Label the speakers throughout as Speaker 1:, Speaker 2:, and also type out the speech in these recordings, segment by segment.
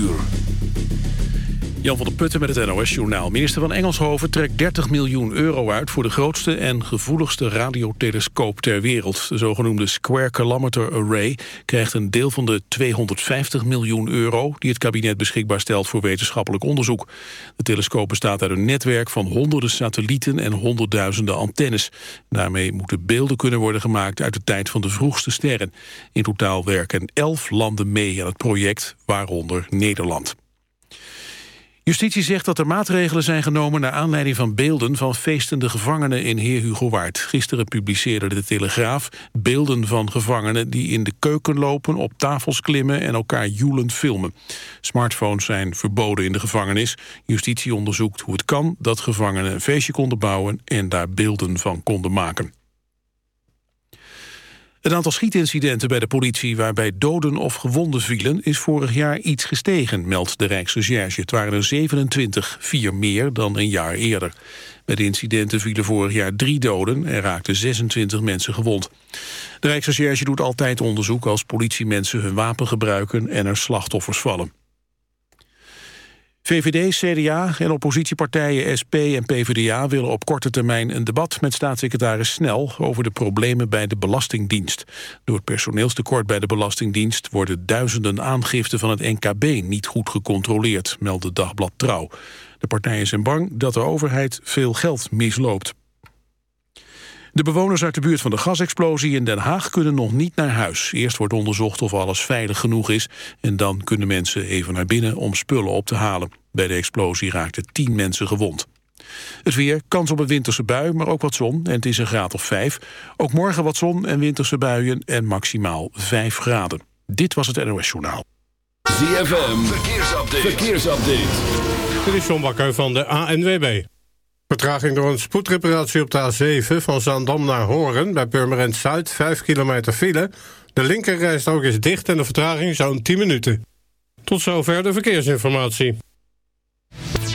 Speaker 1: uur.
Speaker 2: Jan van der Putten met het NOS-journaal. Minister van Engelshoven trekt 30 miljoen euro uit... voor de grootste en gevoeligste radiotelescoop ter wereld. De zogenoemde Square Kilometer Array krijgt een deel van de 250 miljoen euro... die het kabinet beschikbaar stelt voor wetenschappelijk onderzoek. De telescoop bestaat uit een netwerk van honderden satellieten... en honderdduizenden antennes. Daarmee moeten beelden kunnen worden gemaakt... uit de tijd van de vroegste sterren. In totaal werken elf landen mee aan het project, waaronder Nederland. Justitie zegt dat er maatregelen zijn genomen... naar aanleiding van beelden van feestende gevangenen in Heer Hugo Waard. Gisteren publiceerde de Telegraaf beelden van gevangenen... die in de keuken lopen, op tafels klimmen en elkaar joelend filmen. Smartphones zijn verboden in de gevangenis. Justitie onderzoekt hoe het kan dat gevangenen een feestje konden bouwen... en daar beelden van konden maken. Het aantal schietincidenten bij de politie waarbij doden of gewonden vielen is vorig jaar iets gestegen, meldt de Rijksrecherche. Het waren er 27, vier meer dan een jaar eerder. Bij de incidenten vielen vorig jaar drie doden en raakten 26 mensen gewond. De Rijksrecherche doet altijd onderzoek als politiemensen hun wapen gebruiken en er slachtoffers vallen. VVD, CDA en oppositiepartijen SP en PvdA willen op korte termijn een debat met staatssecretaris Snel over de problemen bij de Belastingdienst. Door het personeelstekort bij de Belastingdienst worden duizenden aangiften van het NKB niet goed gecontroleerd, meldt Dagblad Trouw. De partijen zijn bang dat de overheid veel geld misloopt. De bewoners uit de buurt van de gasexplosie in Den Haag kunnen nog niet naar huis. Eerst wordt onderzocht of alles veilig genoeg is... en dan kunnen mensen even naar binnen om spullen op te halen. Bij de explosie raakten tien mensen gewond. Het weer, kans op een winterse bui, maar ook wat zon en het is een graad of vijf. Ook morgen wat zon en winterse buien en maximaal vijf graden. Dit was het NOS Journaal.
Speaker 1: ZFM, verkeersupdate. verkeersupdate.
Speaker 3: Dit is John Bakker van de ANWB. Vertraging door een spoedreparatie op de A7 van Zaandam naar Horen... bij Purmerend Zuid, 5 kilometer file. De linkerrijstrook is dicht en de vertraging zo'n 10 minuten. Tot zover de verkeersinformatie.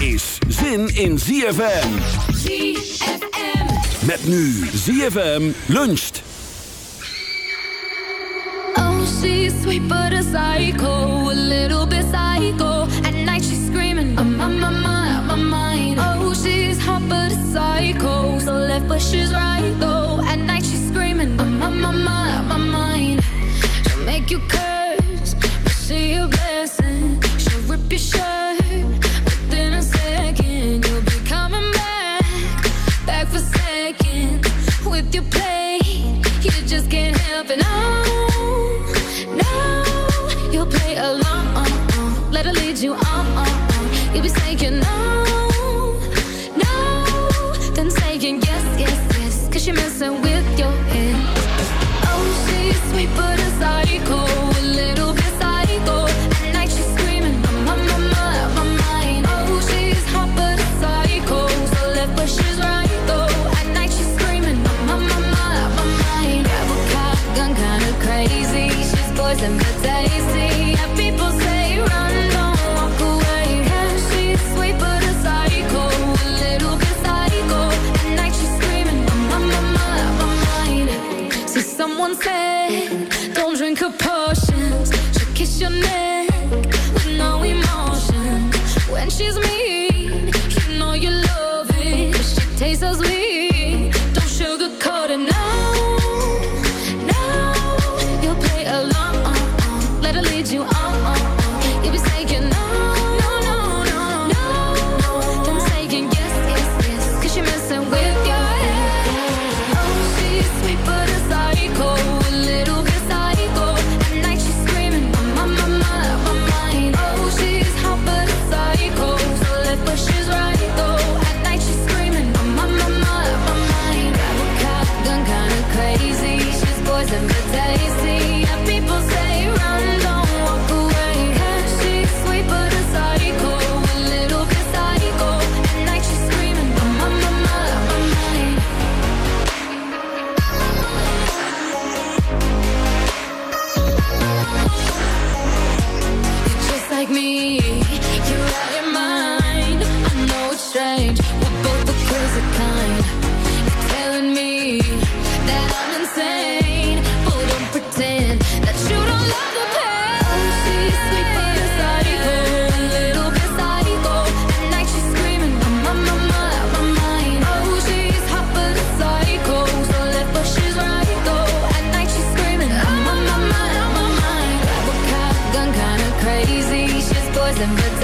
Speaker 1: is zin in ZFM.
Speaker 4: ZFM.
Speaker 1: Met nu ZFM luncht.
Speaker 5: Oh, she's sweet but a psycho, a little bit psycho. At night she's screaming, I'm on my mind, my mind. Oh, she's hot but a psycho, so left but she's right though. At night she's screaming, I'm on my mind, my mind. make you curse. You see a blessing, she'll rip your shirt. She's poison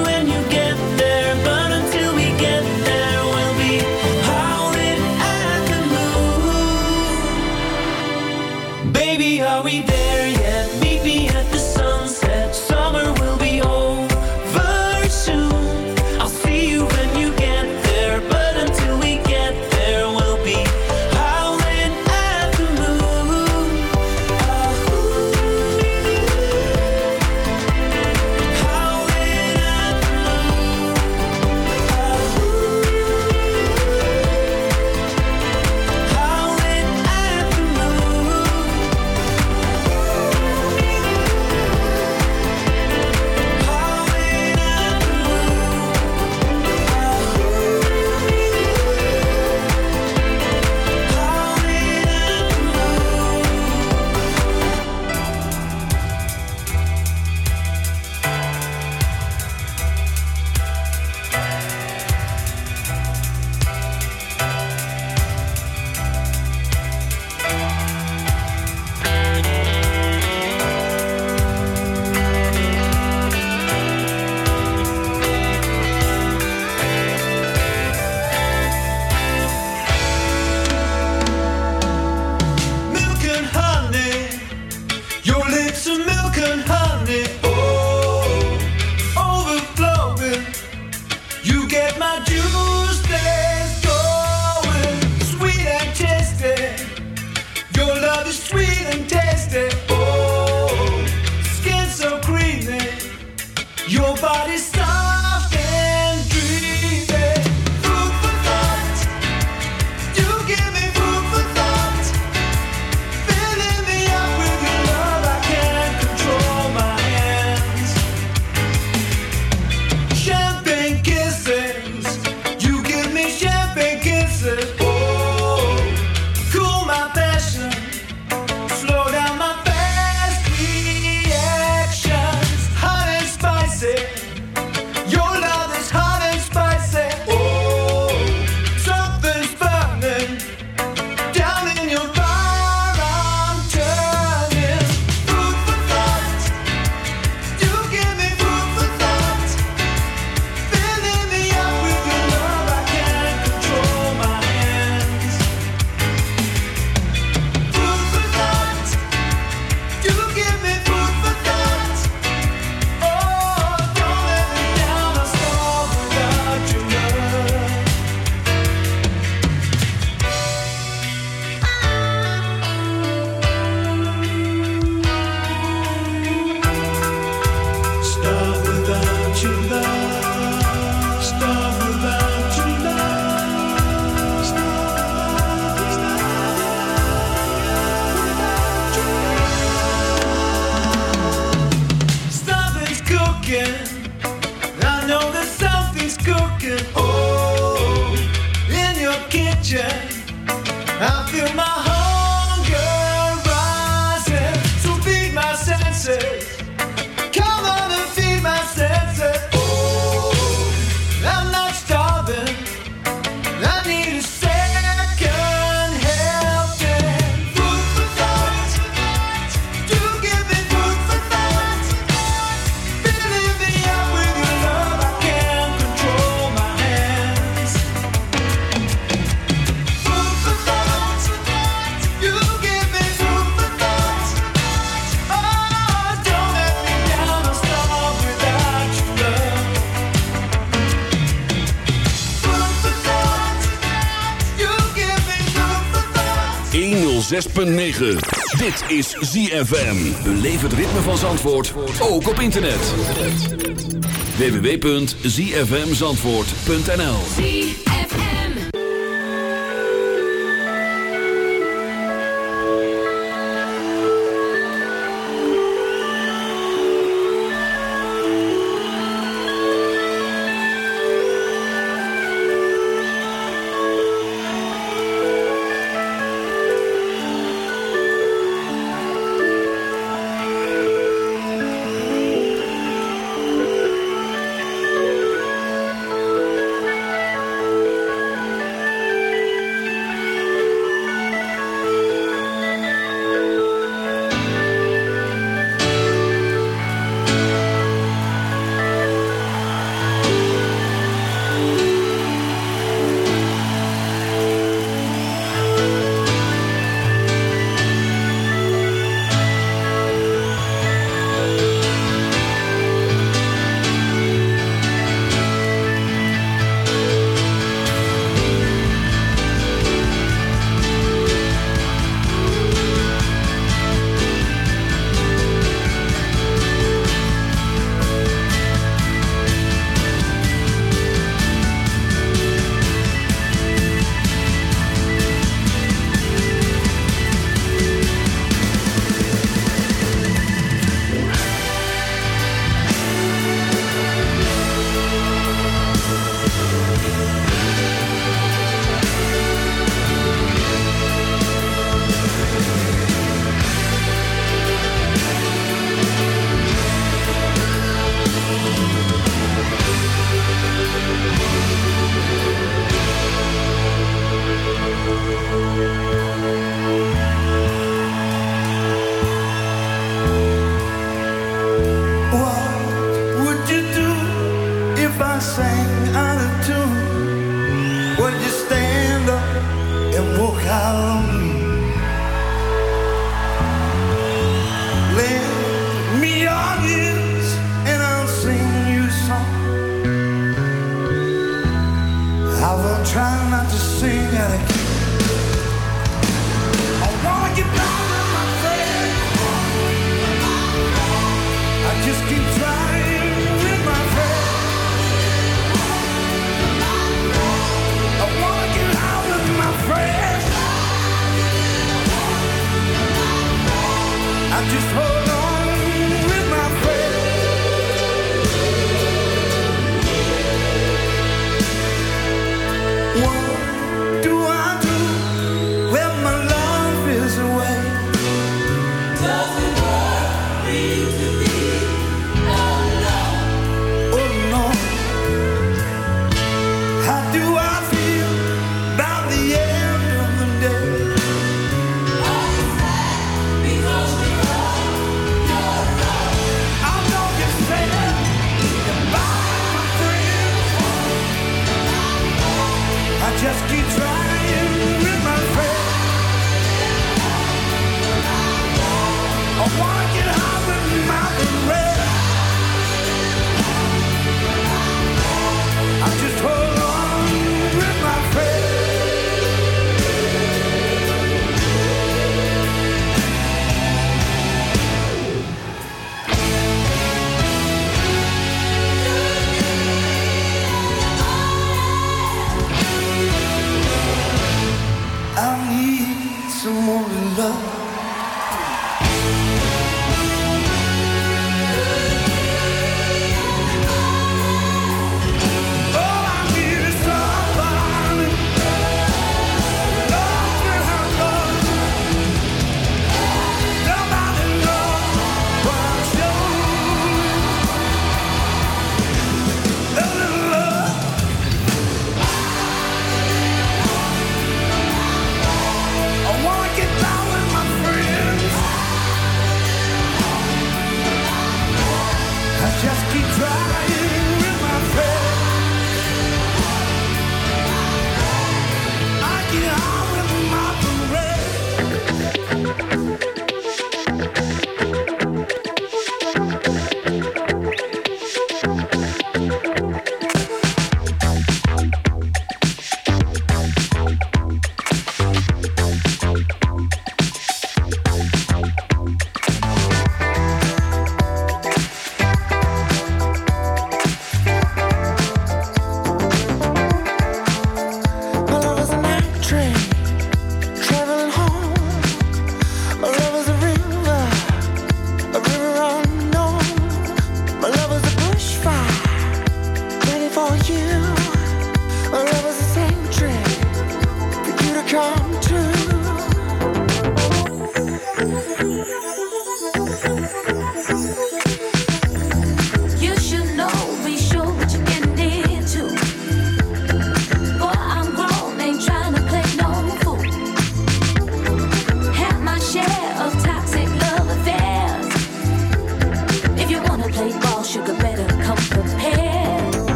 Speaker 1: 106.9. Dit is ZFM. Beleef het ritme van Zandvoort, ook op internet.
Speaker 6: www.zfmzandvoort.nl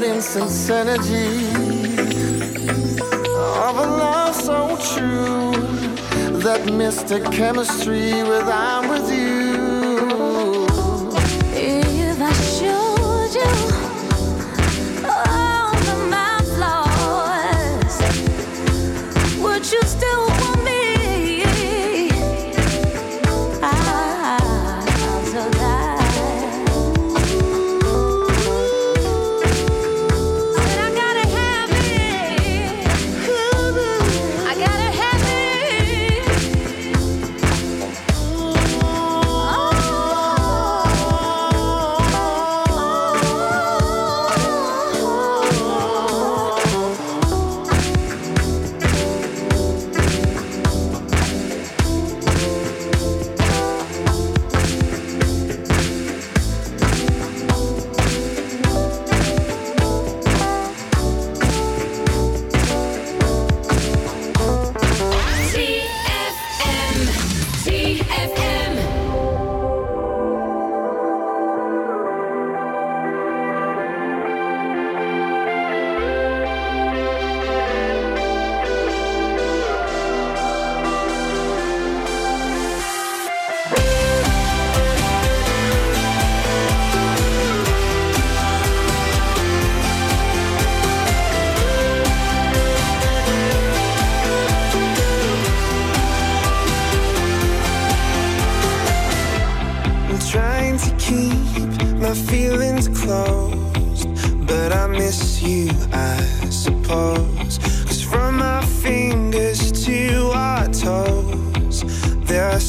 Speaker 7: that insincerity of a love so true, that mystic chemistry with I'm with you.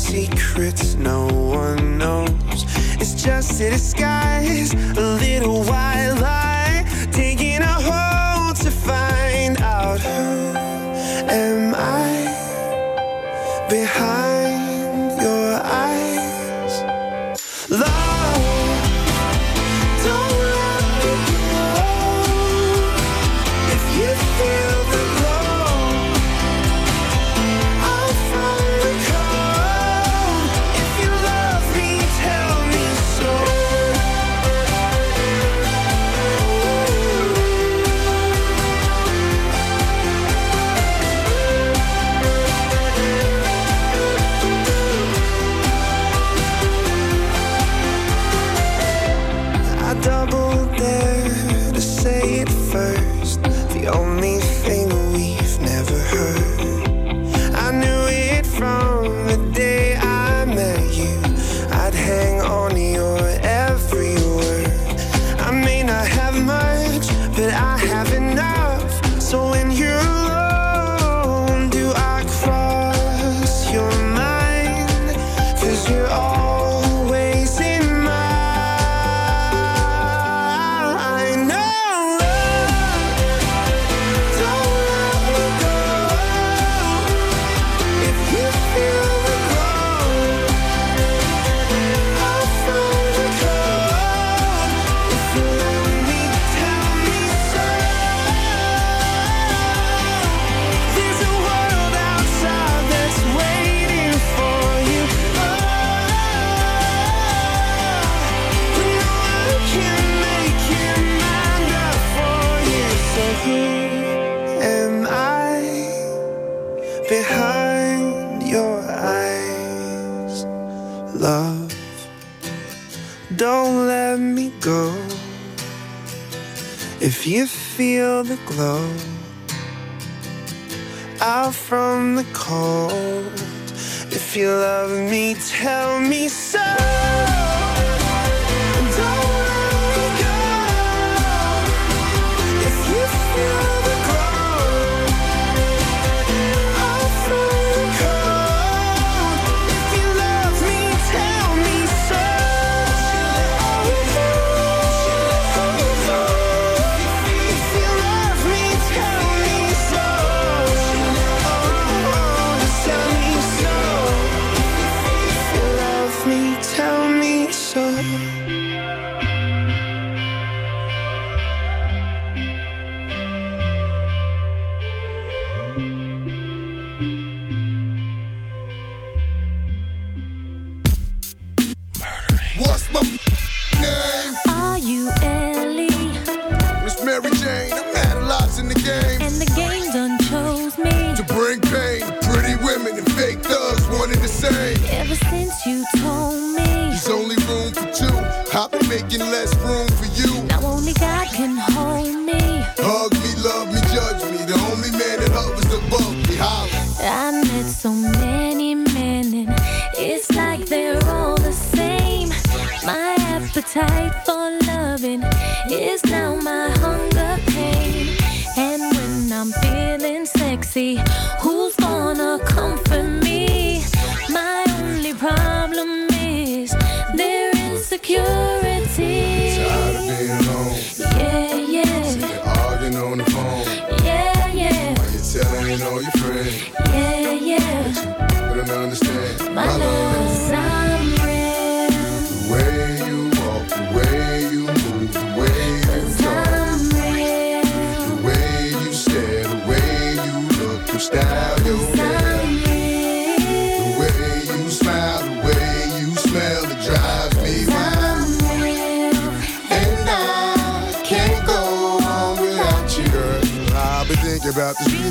Speaker 7: secrets no one knows. It's just a disguise. If you feel the glow out from the cold, if you love me, tell me so.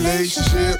Speaker 8: About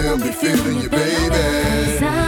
Speaker 8: still be feeling you, baby.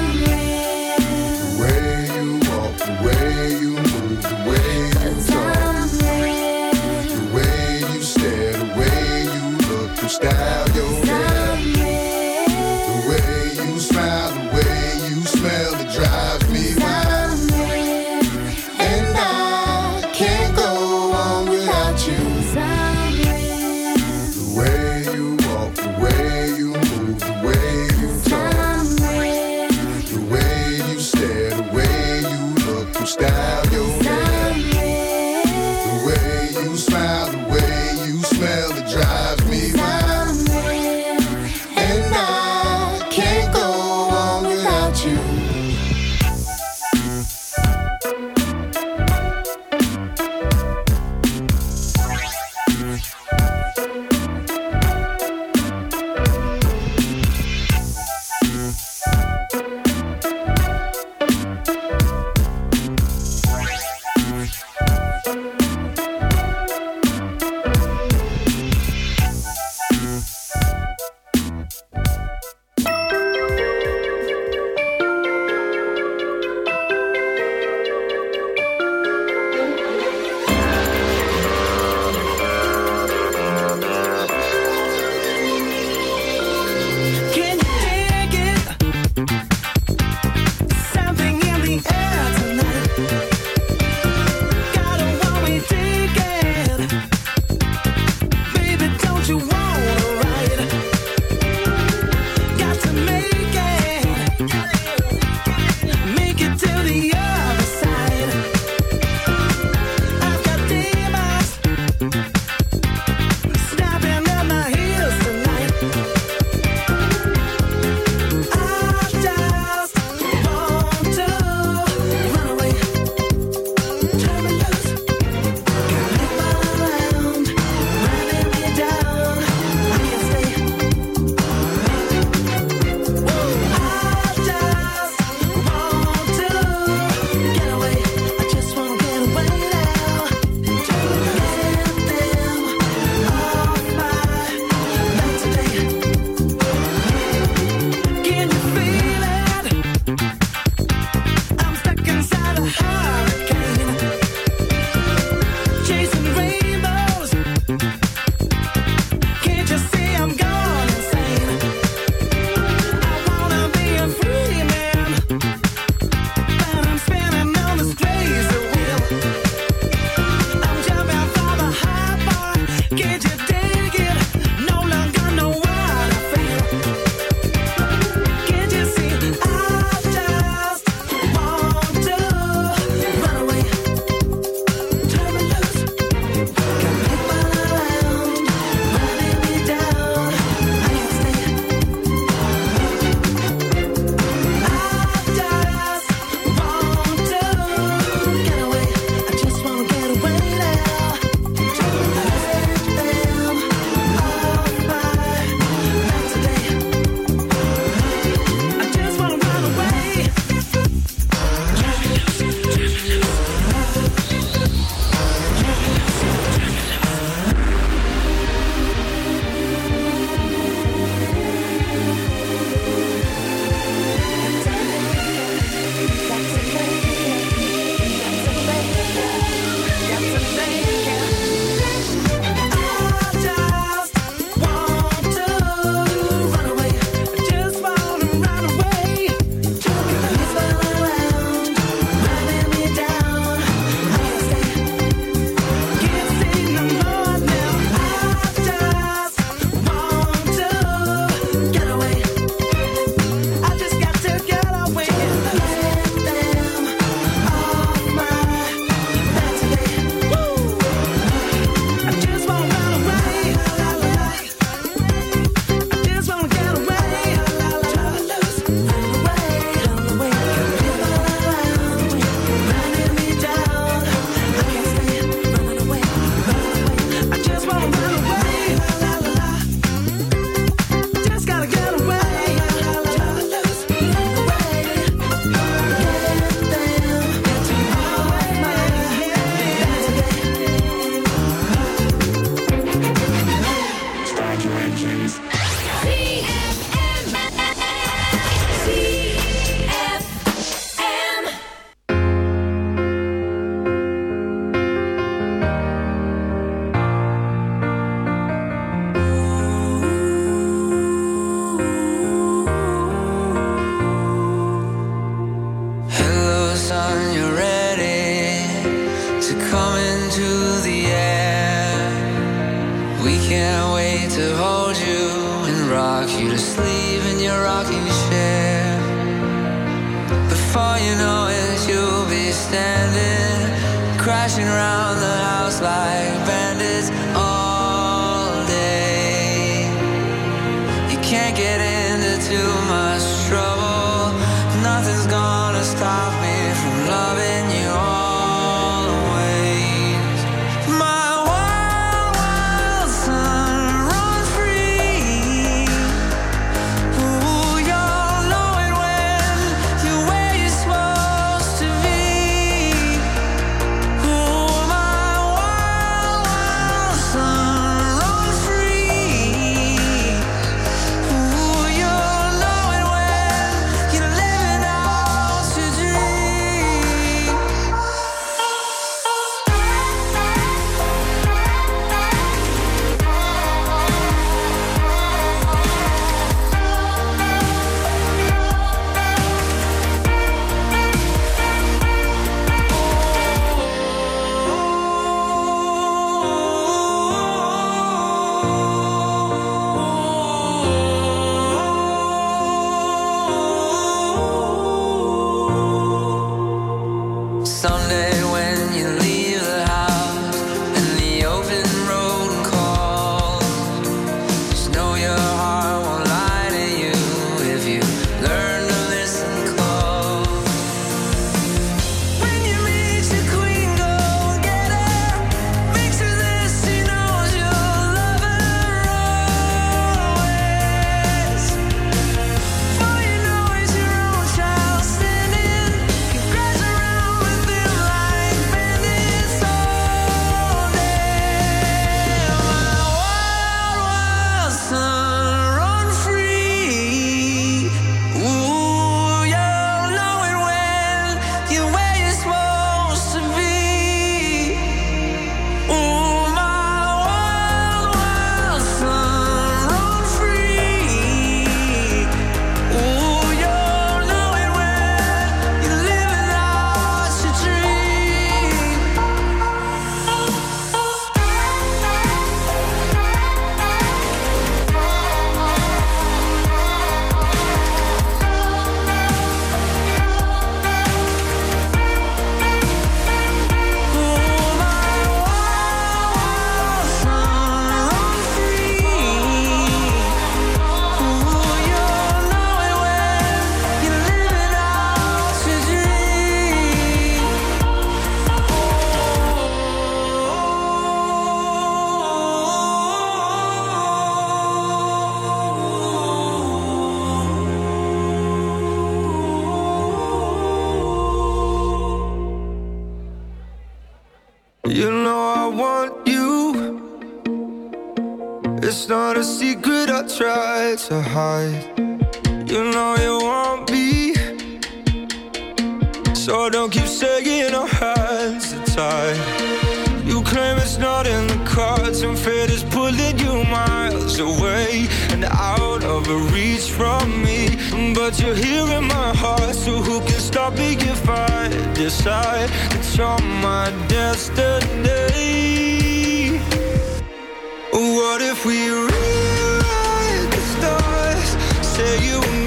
Speaker 8: walk, you coming to the air. We can't wait to hold you and rock you
Speaker 9: to sleep in your rocking chair. Before you know it, you'll be standing, crashing around the house like bandits all day. You can't get into to
Speaker 6: hide. You know you want me. So don't keep saying our hands tied. You claim it's not in the cards, and fate is pulling you miles away and out of reach from me. But you're here in my heart, so who can stop me if I decide that you're my destiny? What if we? You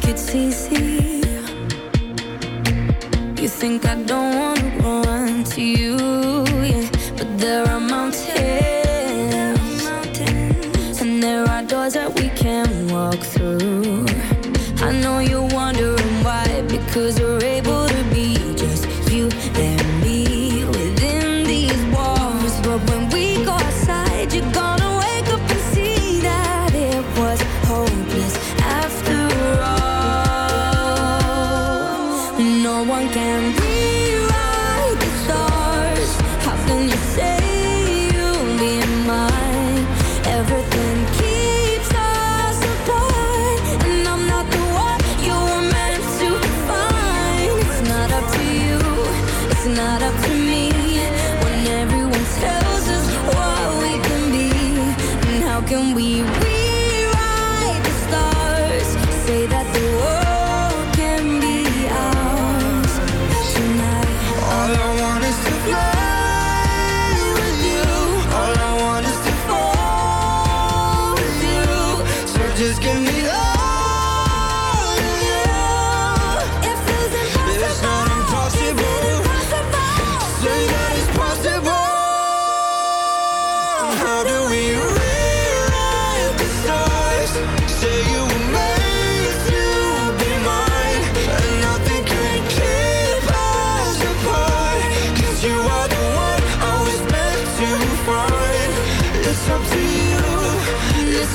Speaker 1: think it's easy. You think I don't wanna run to you, yeah. But there are mountains, and there are doors that we can walk through. I know you're wondering why, because we're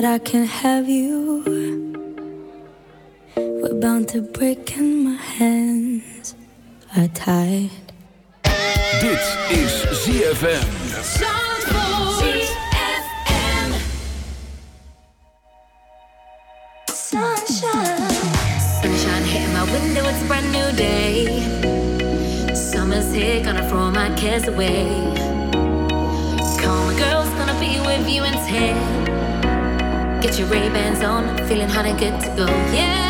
Speaker 1: But
Speaker 10: I can't have you. We're bound to break and my hands are tied.
Speaker 4: Dit is ZFM.
Speaker 10: ZFM.
Speaker 11: Sunshine. Sunshine hitting my window, it's a brand new day. Summer's here, gonna throw my cares away Ray-Bans on, feeling hot and good to go. Yeah.